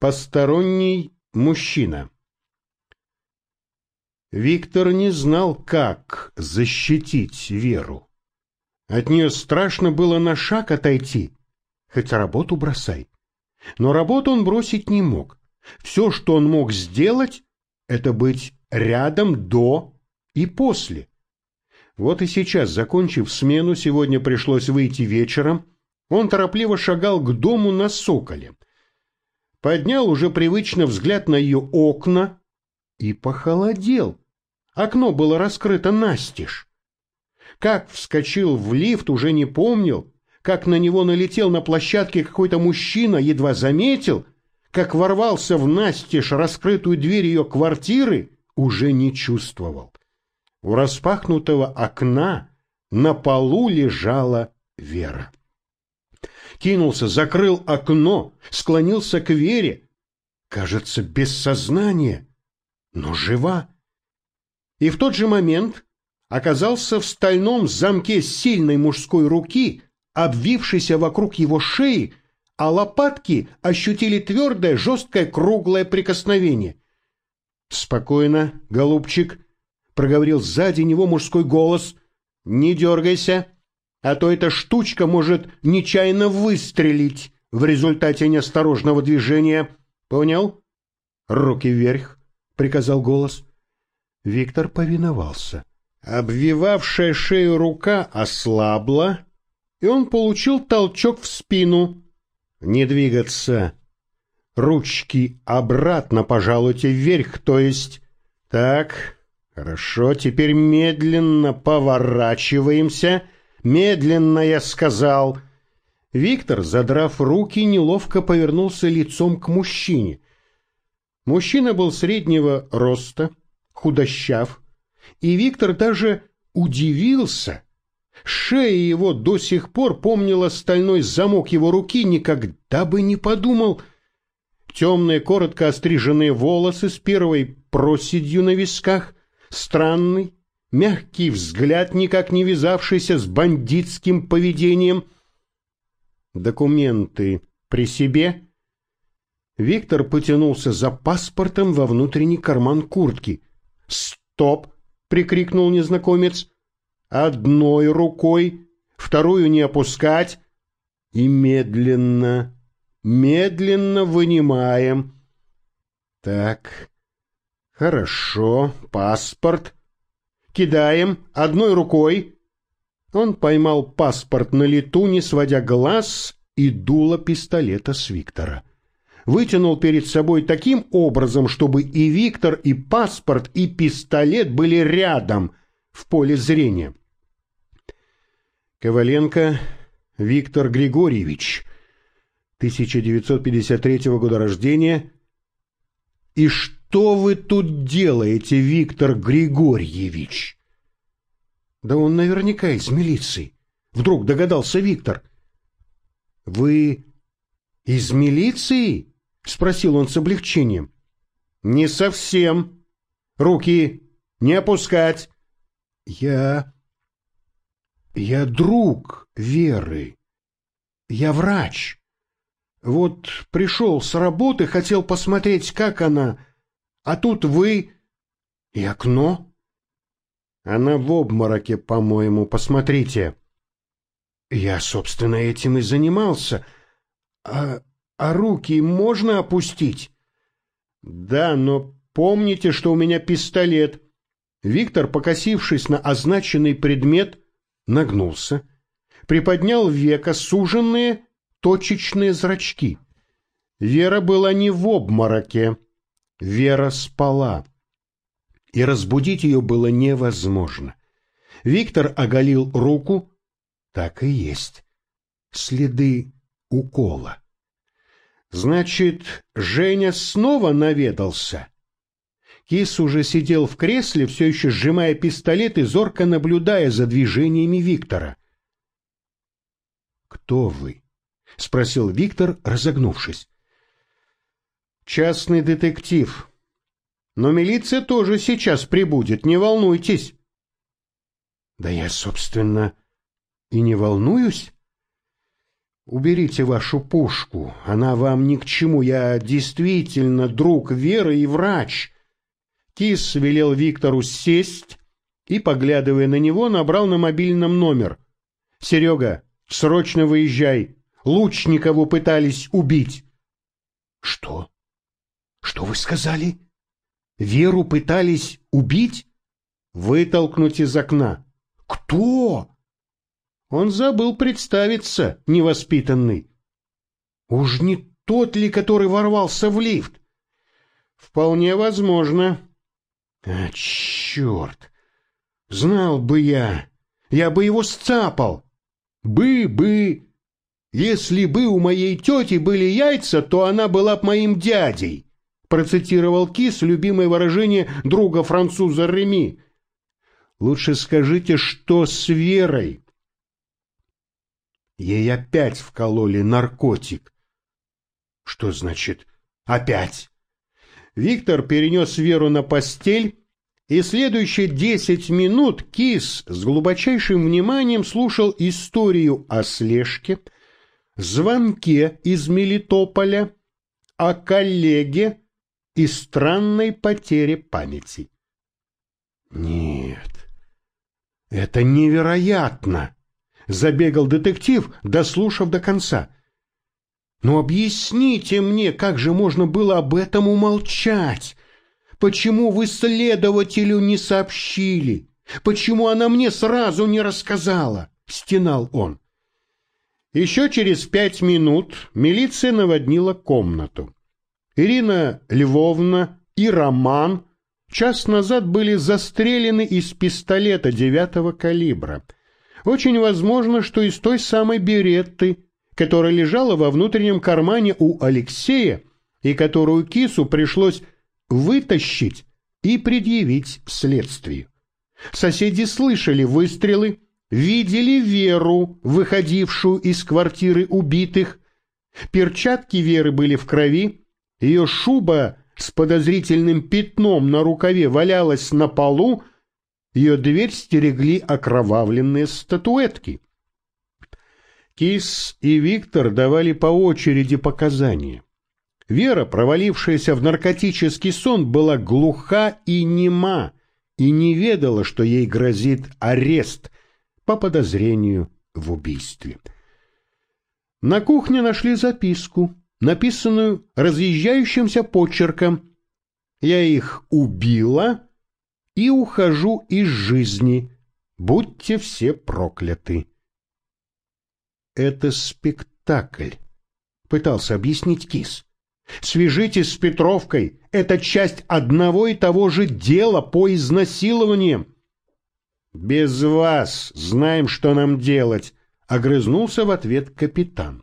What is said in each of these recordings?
Посторонний мужчина. Виктор не знал, как защитить Веру. От нее страшно было на шаг отойти, хоть работу бросай. Но работу он бросить не мог. Все, что он мог сделать, это быть рядом до и после. Вот и сейчас, закончив смену, сегодня пришлось выйти вечером, он торопливо шагал к дому на Соколе поднял уже привычно взгляд на ее окна и похолодел. Окно было раскрыто настежь. Как вскочил в лифт, уже не помнил, как на него налетел на площадке какой-то мужчина, едва заметил, как ворвался в настежь раскрытую дверь ее квартиры, уже не чувствовал. У распахнутого окна на полу лежала Вера кинулся, закрыл окно, склонился к Вере. Кажется, без сознания, но жива. И в тот же момент оказался в стальном замке сильной мужской руки, обвившейся вокруг его шеи, а лопатки ощутили твердое, жесткое, круглое прикосновение. «Спокойно, голубчик», — проговорил сзади него мужской голос, — «не дергайся» а то эта штучка может нечаянно выстрелить в результате неосторожного движения. Понял? Руки вверх, приказал голос. Виктор повиновался. Обвивавшая шею рука ослабла, и он получил толчок в спину. Не двигаться. Ручки обратно пожалуйте вверх, то есть... Так, хорошо, теперь медленно поворачиваемся Медленно я сказал. Виктор, задрав руки, неловко повернулся лицом к мужчине. Мужчина был среднего роста, худощав, и Виктор даже удивился. Шея его до сих пор помнила стальной замок его руки, никогда бы не подумал. Темные, коротко остриженные волосы с первой проседью на висках, странный, мягкий взгляд, никак не вязавшийся с бандитским поведением. Документы при себе? Виктор потянулся за паспортом во внутренний карман куртки. «Стоп!» — прикрикнул незнакомец. «Одной рукой, вторую не опускать и медленно, медленно вынимаем». «Так, хорошо, паспорт». Кидаем одной рукой. Он поймал паспорт на лету, не сводя глаз, и дуло пистолета с Виктора. Вытянул перед собой таким образом, чтобы и Виктор, и паспорт, и пистолет были рядом, в поле зрения. Коваленко Виктор Григорьевич, 1953 года рождения. И что? Что вы тут делаете, Виктор Григорьевич?» «Да он наверняка из милиции», — вдруг догадался Виктор. «Вы из милиции?» — спросил он с облегчением. «Не совсем. Руки не опускать». «Я... я друг Веры. Я врач. Вот пришел с работы, хотел посмотреть, как она...» А тут вы и окно. Она в обмороке, по-моему, посмотрите. Я, собственно, этим и занимался. А, а руки можно опустить? Да, но помните, что у меня пистолет. Виктор, покосившись на означенный предмет, нагнулся, приподнял века суженные точечные зрачки. Вера была не в обмороке. Вера спала, и разбудить ее было невозможно. Виктор оголил руку. Так и есть. Следы укола. Значит, Женя снова наведался. Кис уже сидел в кресле, все еще сжимая пистолет и зорко наблюдая за движениями Виктора. «Кто вы?» — спросил Виктор, разогнувшись частный детектив. Но милиция тоже сейчас прибудет, не волнуйтесь. Да я, собственно, и не волнуюсь. Уберите вашу пушку, она вам ни к чему, я действительно друг Веры и врач. Кис велел Виктору сесть и, поглядывая на него, набрал на мобильном номер. «Серега, срочно выезжай, Лучникову пытались убить». «Что? Что вы сказали? Веру пытались убить?» «Вытолкнуть из окна». «Кто?» Он забыл представиться, невоспитанный. Уж не тот ли, который ворвался в лифт? Вполне возможно. А, черт! Знал бы я, я бы его сцапал. Бы-бы. Если бы у моей тети были яйца, то она была б моим дядей, процитировал Кис любимое выражение друга француза Реми. Лучше скажите, что с Верой? Ей опять вкололи наркотик. Что значит «опять»? Виктор перенес Веру на постель, и следующие десять минут Кис с глубочайшим вниманием слушал историю о слежке, звонке из Мелитополя, о коллеге и странной потере памяти. Нет, это невероятно! Забегал детектив, дослушав до конца. Но объясните мне, как же можно было об этом умолчать? Почему вы следователю не сообщили? Почему она мне сразу не рассказала? Стенал он. Еще через пять минут милиция наводнила комнату. Ирина Львовна и Роман час назад были застрелены из пистолета девятого калибра – очень возможно, что из той самой беретты, которая лежала во внутреннем кармане у Алексея и которую кису пришлось вытащить и предъявить следствию. Соседи слышали выстрелы, видели Веру, выходившую из квартиры убитых. Перчатки Веры были в крови, ее шуба с подозрительным пятном на рукаве валялась на полу, ее дверь стерегли окровавленные статуэтки. Кис и Виктор давали по очереди показания. Вера, провалившаяся в наркотический сон, была глуха и нема и не ведала, что ей грозит арест по подозрению в убийстве. На кухне нашли записку, написанную разъезжающимся почерком. «Я их убила, и ухожу из жизни. Будьте все прокляты. Это спектакль, пытался объяснить Кис. Свяжитесь с Петровкой, это часть одного и того же дела по изнасилованиям. Без вас знаем, что нам делать, огрызнулся в ответ капитан.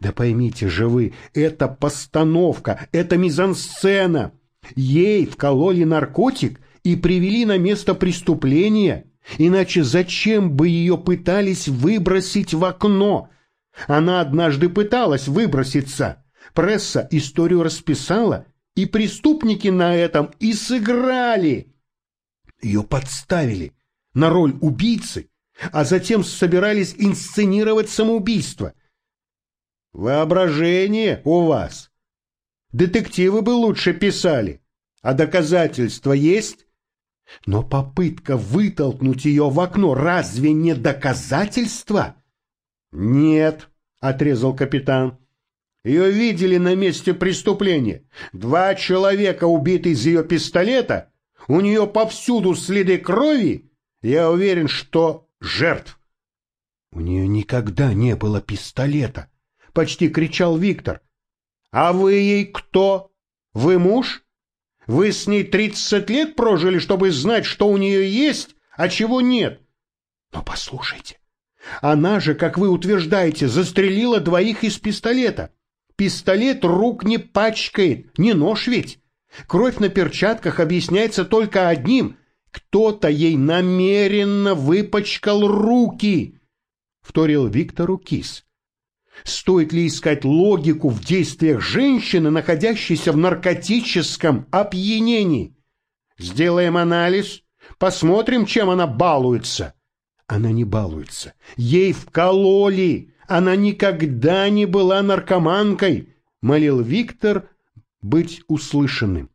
Да поймите же вы, это постановка, это мизансцена. Ей вкололи наркотик, и привели на место преступления, иначе зачем бы ее пытались выбросить в окно? Она однажды пыталась выброситься. Пресса историю расписала, и преступники на этом и сыграли. Ее подставили на роль убийцы, а затем собирались инсценировать самоубийство. Воображение у вас. Детективы бы лучше писали. А доказательства есть? Но попытка вытолкнуть ее в окно разве не доказательство? Нет, отрезал капитан. Ее видели на месте преступления. Два человека убиты из ее пистолета. У нее повсюду следы крови. Я уверен, что жертв. У нее никогда не было пистолета, почти кричал Виктор. А вы ей кто? Вы муж? Вы с ней тридцать лет прожили, чтобы знать, что у нее есть, а чего нет. Но послушайте, она же, как вы утверждаете, застрелила двоих из пистолета. Пистолет рук не пачкает, не нож ведь. Кровь на перчатках объясняется только одним. Кто-то ей намеренно выпачкал руки, — вторил Виктору Кис. Стоит ли искать логику в действиях женщины, находящейся в наркотическом опьянении? Сделаем анализ, посмотрим, чем она балуется. Она не балуется. Ей вкололи. Она никогда не была наркоманкой, молил Виктор быть услышанным.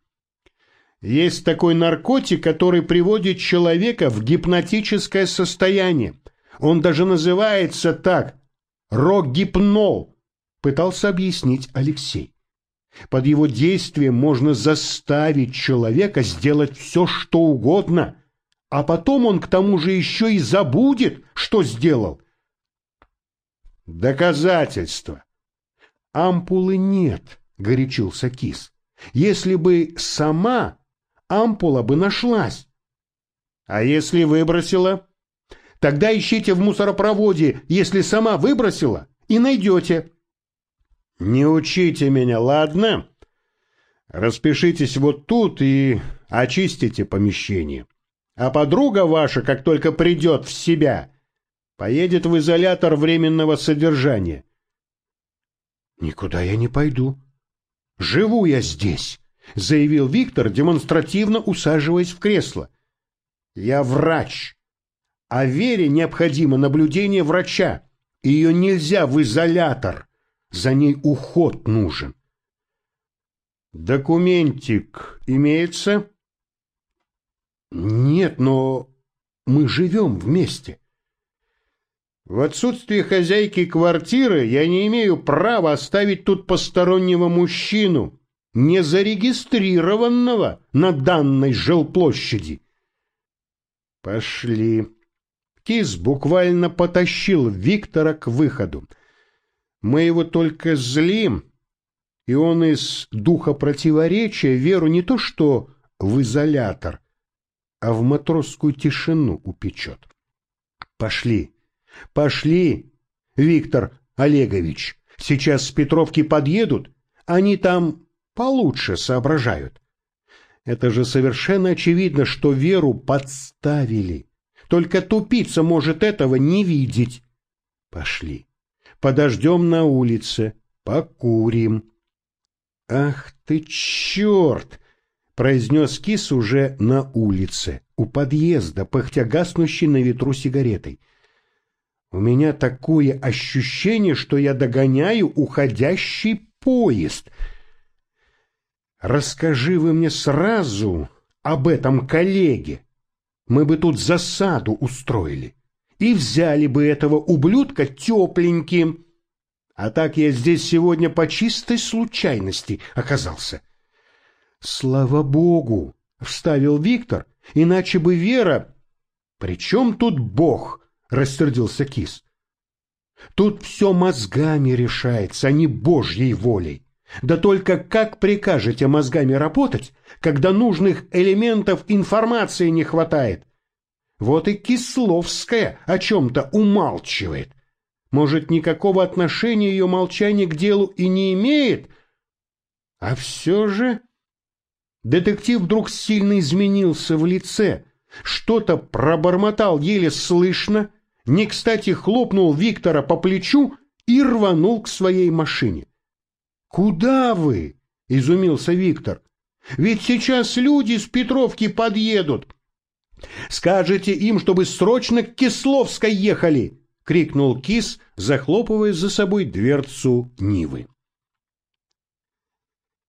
Есть такой наркотик, который приводит человека в гипнотическое состояние. Он даже называется так – рок-гипнол, пытался объяснить Алексей. Под его действием можно заставить человека сделать все, что угодно, а потом он к тому же еще и забудет, что сделал. Доказательства. Ампулы нет, горячился кис. Если бы сама, ампула бы нашлась. А если выбросила? Тогда ищите в мусоропроводе, если сама выбросила, и найдете. Не учите меня, ладно? Распишитесь вот тут и очистите помещение. А подруга ваша, как только придет в себя, поедет в изолятор временного содержания. Никуда я не пойду. Живу я здесь, заявил Виктор, демонстративно усаживаясь в кресло. Я врач. А Вере необходимо наблюдение врача. Ее нельзя в изолятор. За ней уход нужен. Документик имеется? Нет, но мы живем вместе. В отсутствие хозяйки квартиры я не имею права оставить тут постороннего мужчину, не зарегистрированного на данной жилплощади. Пошли. Кис буквально потащил Виктора к выходу. Мы его только злим, и он из духа противоречия веру не то что в изолятор, а в матросскую тишину упечет. Пошли, пошли, Виктор Олегович, сейчас с Петровки подъедут, они там получше соображают. Это же совершенно очевидно, что Веру подставили. Только тупица может этого не видеть. Пошли. Подождем на улице, покурим. Ах ты черт! произнес кис уже на улице, у подъезда, пыхтя гаснущей на ветру сигаретой. У меня такое ощущение, что я догоняю уходящий поезд. Расскажи вы мне сразу об этом коллеге. Мы бы тут засаду устроили и взяли бы этого ублюдка тепленьким. А так я здесь сегодня по чистой случайности оказался. Слава богу, вставил Виктор, иначе бы Вера... При чем тут бог? Рассердился Кис. Тут все мозгами решается, а не божьей волей. Да только как прикажете мозгами работать, когда нужных элементов информации не хватает? Вот и Кисловская о чем-то умалчивает. Может, никакого отношения ее молчание к делу и не имеет? А все же... Детектив вдруг сильно изменился в лице, что-то пробормотал еле слышно, не кстати хлопнул Виктора по плечу и рванул к своей машине. «Куда вы?» — изумился Виктор. «Ведь сейчас люди с Петровки подъедут. Скажите им, чтобы срочно к Кисловской ехали!» — крикнул Кис, захлопывая за собой дверцу Нивы.